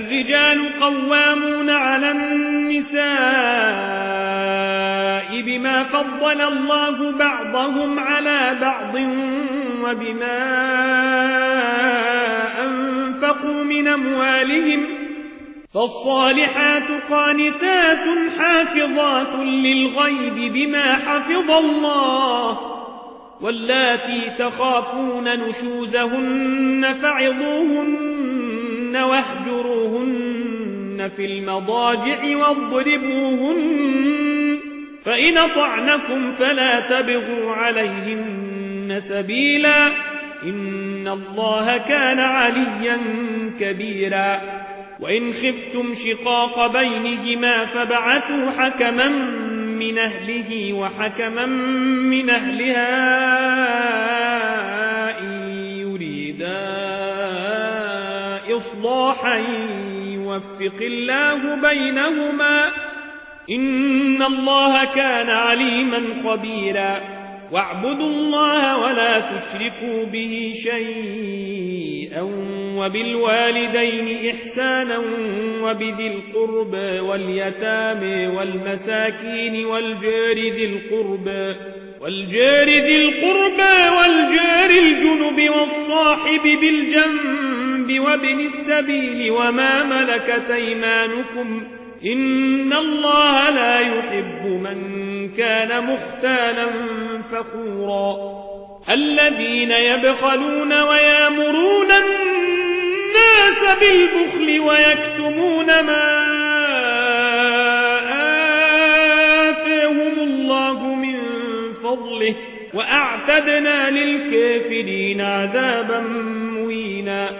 الرجال قوامون على النساء بما فضل الله بعضهم على بعض وبما أنفقوا من أموالهم فالصالحات قانتات حافظات للغيب بما حفظ الله واللاتي تخافون نشوزهن فعظوهن واهجروهن في المضاجع واضربوهن فإن طعنكم فلا تبغوا عليهن سبيلا إن الله كان عليا كبيرا وإن خفتم شقاق بينهما فبعثوا حكما من أهله وحكما من أهلها إصلاحا يوفق الله بينهما إن الله كان عليما خبيرا واعبدوا الله ولا تشركوا به شيئا وبالوالدين إحسانا وبذي القرب واليتام والمساكين والجار ذي القرب والجار ذي القرب والجار الجنب والصاحب بالجنب وابن السبيل وما ملكت أيمانكم إن الله لا يحب من كان مختالا فخورا. الذين يبخلون ويامرون الناس بالبخل ويكتمون ما آتاهم الله من فضله وأعتدنا للكافرين عذابا مهينا.